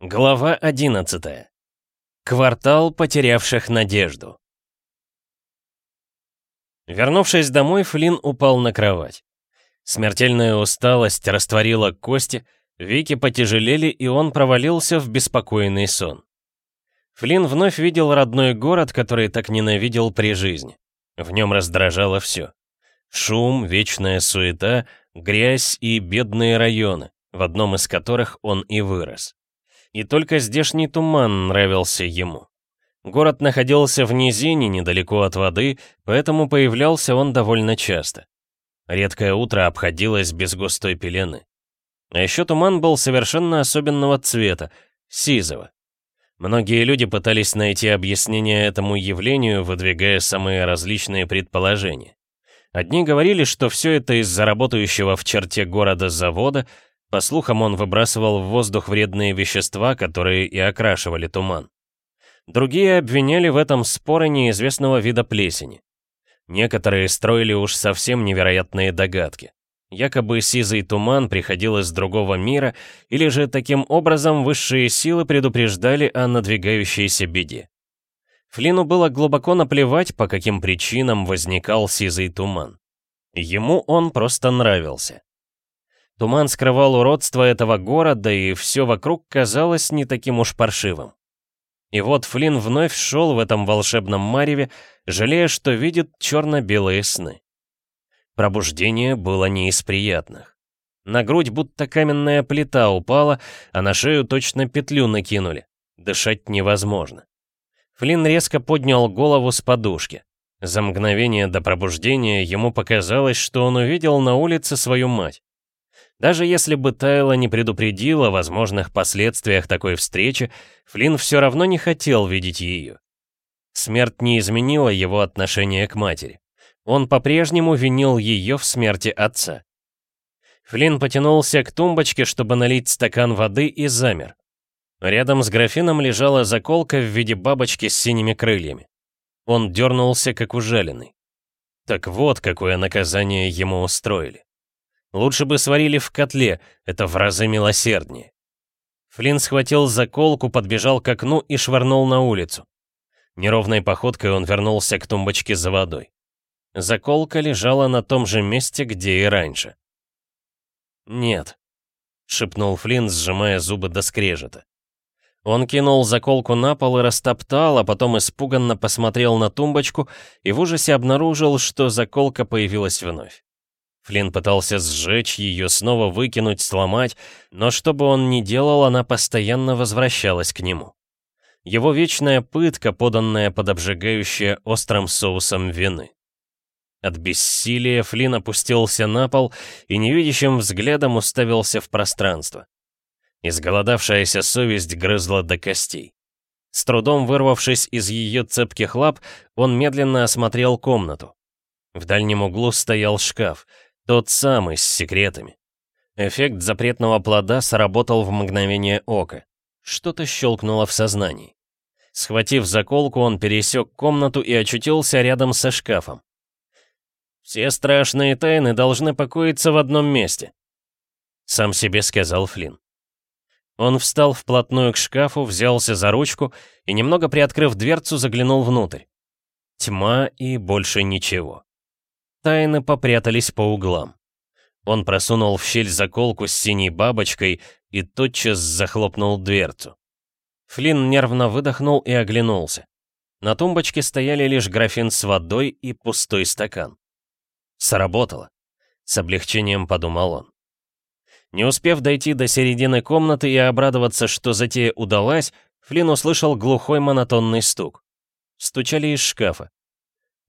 Глава 11. Квартал потерявших надежду. Вернувшись домой, Флинн упал на кровать. Смертельная усталость растворила кости, веки потяжелели, и он провалился в беспокойный сон. Флинн вновь видел родной город, который так ненавидел при жизни. В нем раздражало все. Шум, вечная суета, грязь и бедные районы, в одном из которых он и вырос и только здешний туман нравился ему. Город находился в низине, недалеко от воды, поэтому появлялся он довольно часто. Редкое утро обходилось без густой пелены. А еще туман был совершенно особенного цвета, сизого. Многие люди пытались найти объяснение этому явлению, выдвигая самые различные предположения. Одни говорили, что все это из-за работающего в черте города завода, по слухам, он выбрасывал в воздух вредные вещества, которые и окрашивали туман. Другие обвиняли в этом споры неизвестного вида плесени. Некоторые строили уж совсем невероятные догадки. Якобы сизый туман приходил из другого мира, или же таким образом высшие силы предупреждали о надвигающейся беде. Флину было глубоко наплевать, по каким причинам возникал сизый туман. Ему он просто нравился. Туман скрывал уродство этого города, и все вокруг казалось не таким уж паршивым. И вот Флинн вновь шел в этом волшебном мареве, жалея, что видит черно-белые сны. Пробуждение было не из приятных. На грудь будто каменная плита упала, а на шею точно петлю накинули. Дышать невозможно. Флинн резко поднял голову с подушки. За мгновение до пробуждения ему показалось, что он увидел на улице свою мать. Даже если бы Тайла не предупредила о возможных последствиях такой встречи, Флинн все равно не хотел видеть ее. Смерть не изменила его отношение к матери. Он по-прежнему винил ее в смерти отца. Флинн потянулся к тумбочке, чтобы налить стакан воды, и замер. Рядом с графином лежала заколка в виде бабочки с синими крыльями. Он дернулся, как ужаленный. Так вот, какое наказание ему устроили. Лучше бы сварили в котле, это в разы милосерднее. Флинн схватил заколку, подбежал к окну и швырнул на улицу. Неровной походкой он вернулся к тумбочке за водой. Заколка лежала на том же месте, где и раньше. «Нет», — шепнул Флинн, сжимая зубы до скрежета. Он кинул заколку на пол и растоптал, а потом испуганно посмотрел на тумбочку и в ужасе обнаружил, что заколка появилась вновь. Флинн пытался сжечь ее, снова выкинуть, сломать, но что бы он ни делал, она постоянно возвращалась к нему. Его вечная пытка, поданная под обжигающее острым соусом вины. От бессилия Флинн опустился на пол и невидящим взглядом уставился в пространство. Изголодавшаяся совесть грызла до костей. С трудом вырвавшись из ее цепких лап, он медленно осмотрел комнату. В дальнем углу стоял шкаф — тот самый, с секретами. Эффект запретного плода сработал в мгновение ока. Что-то щелкнуло в сознании. Схватив заколку, он пересек комнату и очутился рядом со шкафом. «Все страшные тайны должны покоиться в одном месте», — сам себе сказал Флинн. Он встал вплотную к шкафу, взялся за ручку и, немного приоткрыв дверцу, заглянул внутрь. Тьма и больше ничего. Тайны попрятались по углам. Он просунул в щель заколку с синей бабочкой и тотчас захлопнул дверцу. Флинн нервно выдохнул и оглянулся. На тумбочке стояли лишь графин с водой и пустой стакан. Сработало. С облегчением подумал он. Не успев дойти до середины комнаты и обрадоваться, что затея удалась, Флинн услышал глухой монотонный стук. Стучали из шкафа.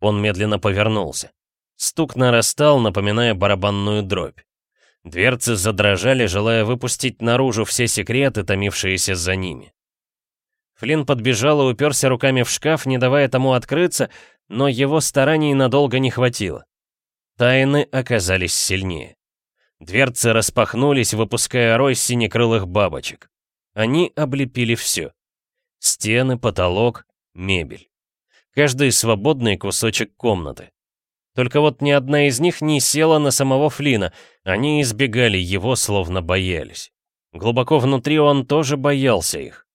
Он медленно повернулся. Стук нарастал, напоминая барабанную дробь. Дверцы задрожали, желая выпустить наружу все секреты, томившиеся за ними. Флинн подбежал и уперся руками в шкаф, не давая тому открыться, но его стараний надолго не хватило. Тайны оказались сильнее. Дверцы распахнулись, выпуская рой синекрылых бабочек. Они облепили все. Стены, потолок, мебель. Каждый свободный кусочек комнаты. Только вот ни одна из них не села на самого Флина. Они избегали его, словно боялись. Глубоко внутри он тоже боялся их.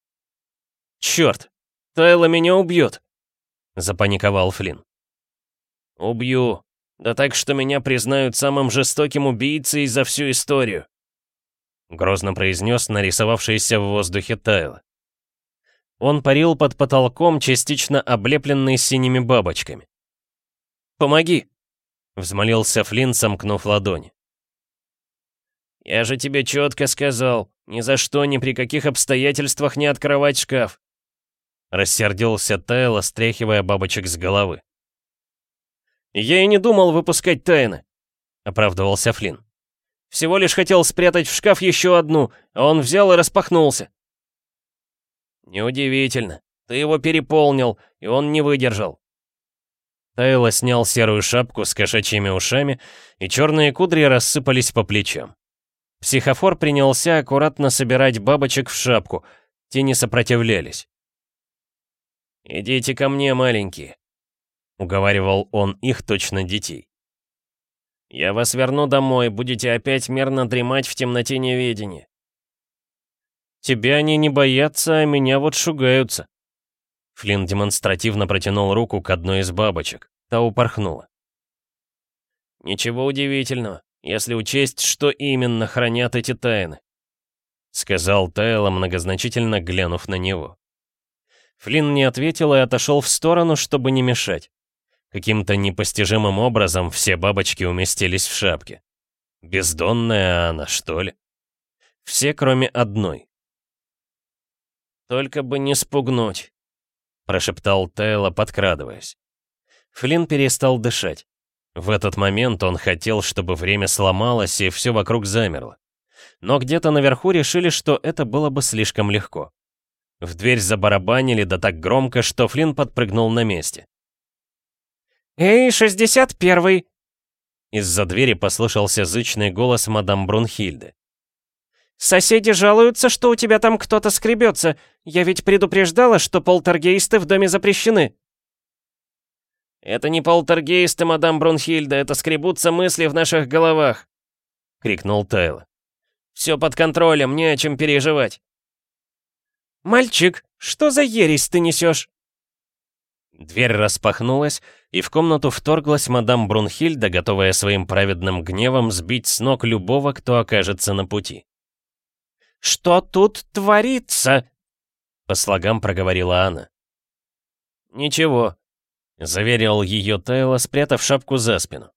«Черт! Тайла меня убьет!» — запаниковал Флин. «Убью. Да так, что меня признают самым жестоким убийцей за всю историю», — грозно произнес нарисовавшийся в воздухе Тайла. Он парил под потолком, частично облепленный синими бабочками. Помоги!» — взмолился Флинн, сомкнув ладонь. «Я же тебе четко сказал, ни за что, ни при каких обстоятельствах не открывать шкаф!» Рассердился Тайло, стряхивая бабочек с головы. «Я и не думал выпускать тайны», — оправдывался Флинн. «Всего лишь хотел спрятать в шкаф еще одну, а он взял и распахнулся». «Неудивительно. Ты его переполнил, и он не выдержал. Тайло снял серую шапку с кошачьими ушами, и черные кудри рассыпались по плечам. Психофор принялся аккуратно собирать бабочек в шапку, те не сопротивлялись. «Идите ко мне, маленькие», — уговаривал он их точно детей. «Я вас верну домой, будете опять мерно дремать в темноте неведения». «Тебя они не боятся, а меня вот шугаются», Флинн демонстративно протянул руку к одной из бабочек. Та упорхнула. «Ничего удивительного, если учесть, что именно хранят эти тайны», сказал Тайло, многозначительно глянув на него. Флинн не ответил и отошел в сторону, чтобы не мешать. Каким-то непостижимым образом все бабочки уместились в шапке. Бездонная она, что ли? Все, кроме одной. «Только бы не спугнуть», — прошептал Тейла, подкрадываясь. Флинн перестал дышать. В этот момент он хотел, чтобы время сломалось и все вокруг замерло. Но где-то наверху решили, что это было бы слишком легко. В дверь забарабанили, да так громко, что Флинн подпрыгнул на месте. «Эй, 61-й!» Из-за двери послышался зычный голос мадам Брунхильды. Соседи жалуются, что у тебя там кто-то скребется. Я ведь предупреждала, что полтергейсты в доме запрещены». «Это не полтергейсты, мадам Брунхильда, это скребутся мысли в наших головах», — крикнул Тайло. «Все под контролем, не о чем переживать». «Мальчик, что за ересь ты несешь?» Дверь распахнулась, и в комнату вторглась мадам Брунхильда, готовая своим праведным гневом сбить с ног любого, кто окажется на пути. Что тут творится?» По слогам проговорила она. «Ничего», — заверил ее Тайло, спрятав шапку за спину.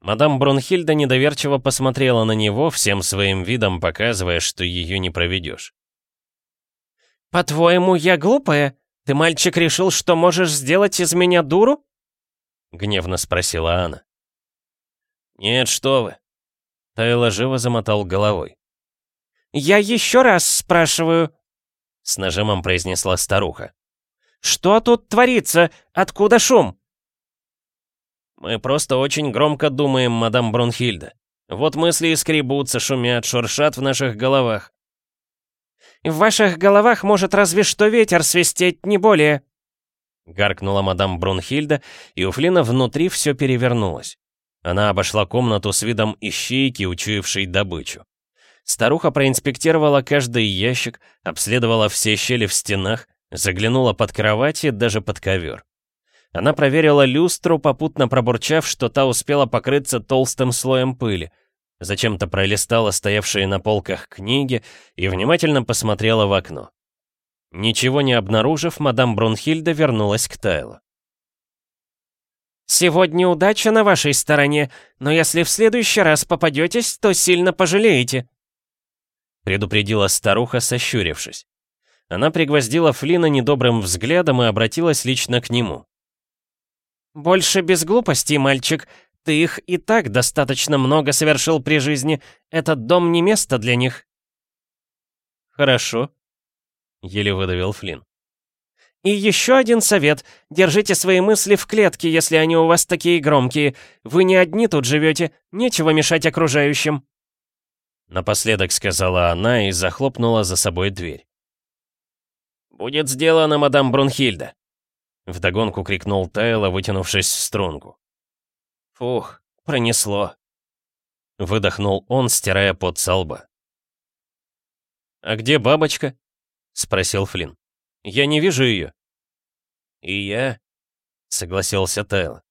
Мадам Брунхильда недоверчиво посмотрела на него, всем своим видом показывая, что ее не проведешь. «По-твоему, я глупая? Ты, мальчик, решил, что можешь сделать из меня дуру?» Гневно спросила она. «Нет, что вы!» Тайло живо замотал головой. «Я еще раз спрашиваю», — с нажимом произнесла старуха. «Что тут творится? Откуда шум?» «Мы просто очень громко думаем, мадам Брунхильда. Вот мысли и скребутся, шумят, шуршат в наших головах». «В ваших головах может разве что ветер свистеть, не более», — гаркнула мадам Брунхильда, и у Флина внутри все перевернулось. Она обошла комнату с видом ищейки, учуявшей добычу. Старуха проинспектировала каждый ящик, обследовала все щели в стенах, заглянула под кровать и даже под ковер. Она проверила люстру, попутно пробурчав, что та успела покрыться толстым слоем пыли. Зачем-то пролистала стоявшие на полках книги и внимательно посмотрела в окно. Ничего не обнаружив, мадам Брунхильда вернулась к Тайлу. «Сегодня удача на вашей стороне, но если в следующий раз попадетесь, то сильно пожалеете», предупредила старуха, сощурившись. Она пригвоздила Флина недобрым взглядом и обратилась лично к нему. «Больше без глупостей, мальчик. Ты их и так достаточно много совершил при жизни. Этот дом не место для них». «Хорошо», — еле выдавил Флин. «И еще один совет. Держите свои мысли в клетке, если они у вас такие громкие. Вы не одни тут живете. Нечего мешать окружающим». Напоследок сказала она и захлопнула за собой дверь. «Будет сделано, мадам Брунхильда!» Вдогонку крикнул Тайло, вытянувшись в струнку. «Фух, пронесло!» Выдохнул он, стирая под со лба. «А где бабочка?» — спросил Флинн. «Я не вижу ее». «И я?» — согласился Тайло.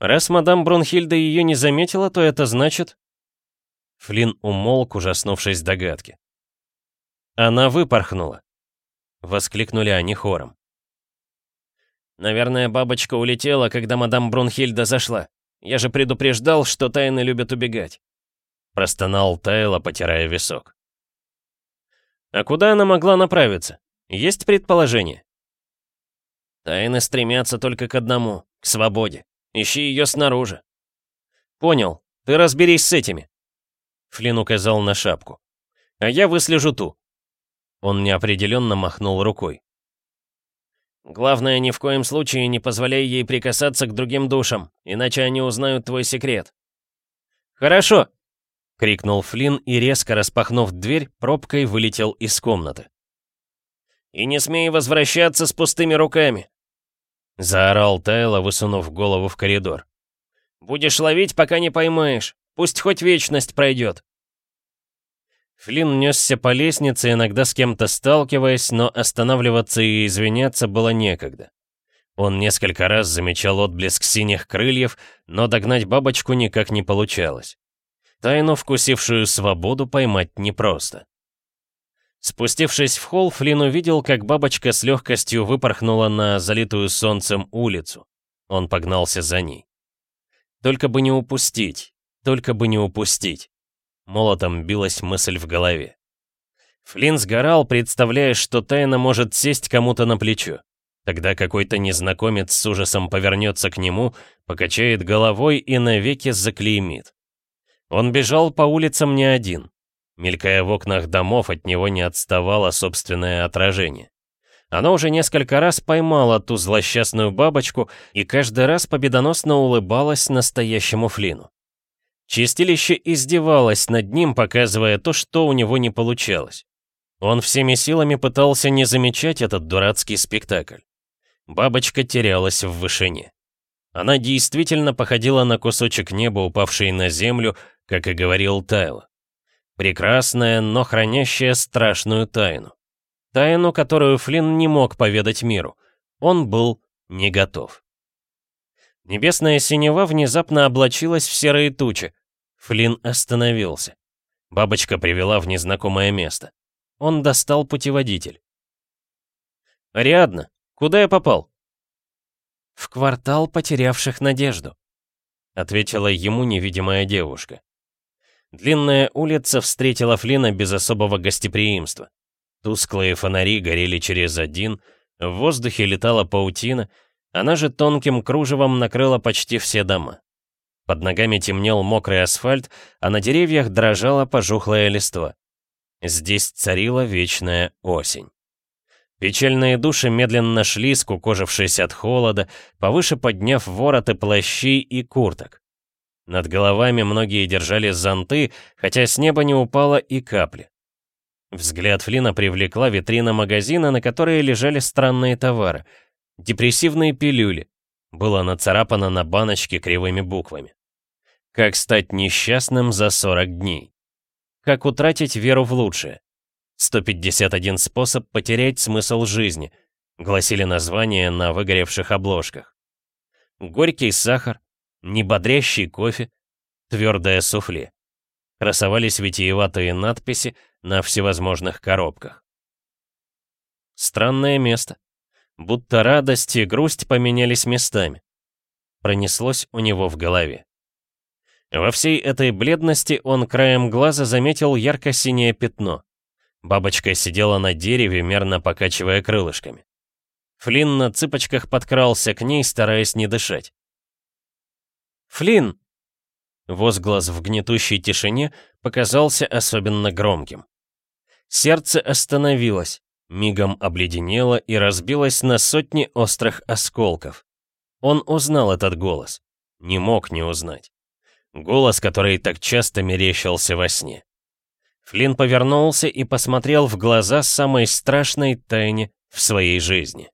«Раз мадам Брунхильда ее не заметила, то это значит...» Флинн умолк, ужаснувшись догадки. «Она выпорхнула!» — воскликнули они хором. «Наверное, бабочка улетела, когда мадам Брунхильда зашла. Я же предупреждал, что тайны любят убегать!» — простонал Тайла, потирая висок. «А куда она могла направиться? Есть предположение?» «Тайны стремятся только к одному — к свободе. Ищи ее снаружи». «Понял. Ты разберись с этими!» Флинн указал на шапку. «А я выслежу ту». Он неопределенно махнул рукой. «Главное, ни в коем случае не позволяй ей прикасаться к другим душам, иначе они узнают твой секрет». «Хорошо!» — крикнул Флинн и, резко распахнув дверь, пробкой вылетел из комнаты. «И не смей возвращаться с пустыми руками!» — заорал Тайла, высунув голову в коридор. «Будешь ловить, пока не поймаешь!» Пусть хоть вечность пройдет. Флин несся по лестнице, иногда с кем-то сталкиваясь, но останавливаться и извиняться было некогда. Он несколько раз замечал отблеск синих крыльев, но догнать бабочку никак не получалось. Тайну, вкусившую свободу, поймать непросто. Спустившись в холл, Флин увидел, как бабочка с легкостью выпорхнула на залитую солнцем улицу. Он погнался за ней. Только бы не упустить только бы не упустить. Молотом билась мысль в голове. Флинн сгорал, представляя, что тайна может сесть кому-то на плечо. Тогда какой-то незнакомец с ужасом повернется к нему, покачает головой и навеки заклеймит. Он бежал по улицам не один. Мелькая в окнах домов, от него не отставало собственное отражение. Оно уже несколько раз поймало ту злосчастную бабочку и каждый раз победоносно улыбалось настоящему Флину. Чистилище издевалось над ним, показывая то, что у него не получалось. Он всеми силами пытался не замечать этот дурацкий спектакль. Бабочка терялась в вышине. Она действительно походила на кусочек неба, упавший на землю, как и говорил Тайл. Прекрасная, но хранящая страшную тайну. Тайну, которую Флинн не мог поведать миру. Он был не готов. Небесная синева внезапно облачилась в серые тучи. Флинн остановился. Бабочка привела в незнакомое место. Он достал путеводитель. «Ариадна, куда я попал?» «В квартал потерявших надежду», — ответила ему невидимая девушка. Длинная улица встретила Флина без особого гостеприимства. Тусклые фонари горели через один, в воздухе летала паутина, она же тонким кружевом накрыла почти все дома. Под ногами темнел мокрый асфальт, а на деревьях дрожало пожухлая листва. Здесь царила вечная осень. Печальные души медленно шли, скукожившись от холода, повыше подняв вороты плащи и курток. Над головами многие держали зонты, хотя с неба не упало и капли. Взгляд Флина привлекла витрина магазина, на которой лежали странные товары — Депрессивные пилюли. Было нацарапано на баночке кривыми буквами. Как стать несчастным за 40 дней? Как утратить веру в лучшее? 151 способ потерять смысл жизни, гласили названия на выгоревших обложках. Горький сахар, небодрящий кофе, твердое суфле. Красовались витиеватые надписи на всевозможных коробках. Странное место будто радость и грусть поменялись местами. Пронеслось у него в голове. Во всей этой бледности он краем глаза заметил ярко-синее пятно. Бабочка сидела на дереве, мерно покачивая крылышками. Флинн на цыпочках подкрался к ней, стараясь не дышать. «Флинн!» Возглас в гнетущей тишине показался особенно громким. Сердце остановилось, мигом обледенела и разбилась на сотни острых осколков. Он узнал этот голос. Не мог не узнать. Голос, который так часто мерещился во сне. Флинн повернулся и посмотрел в глаза самой страшной тайне в своей жизни.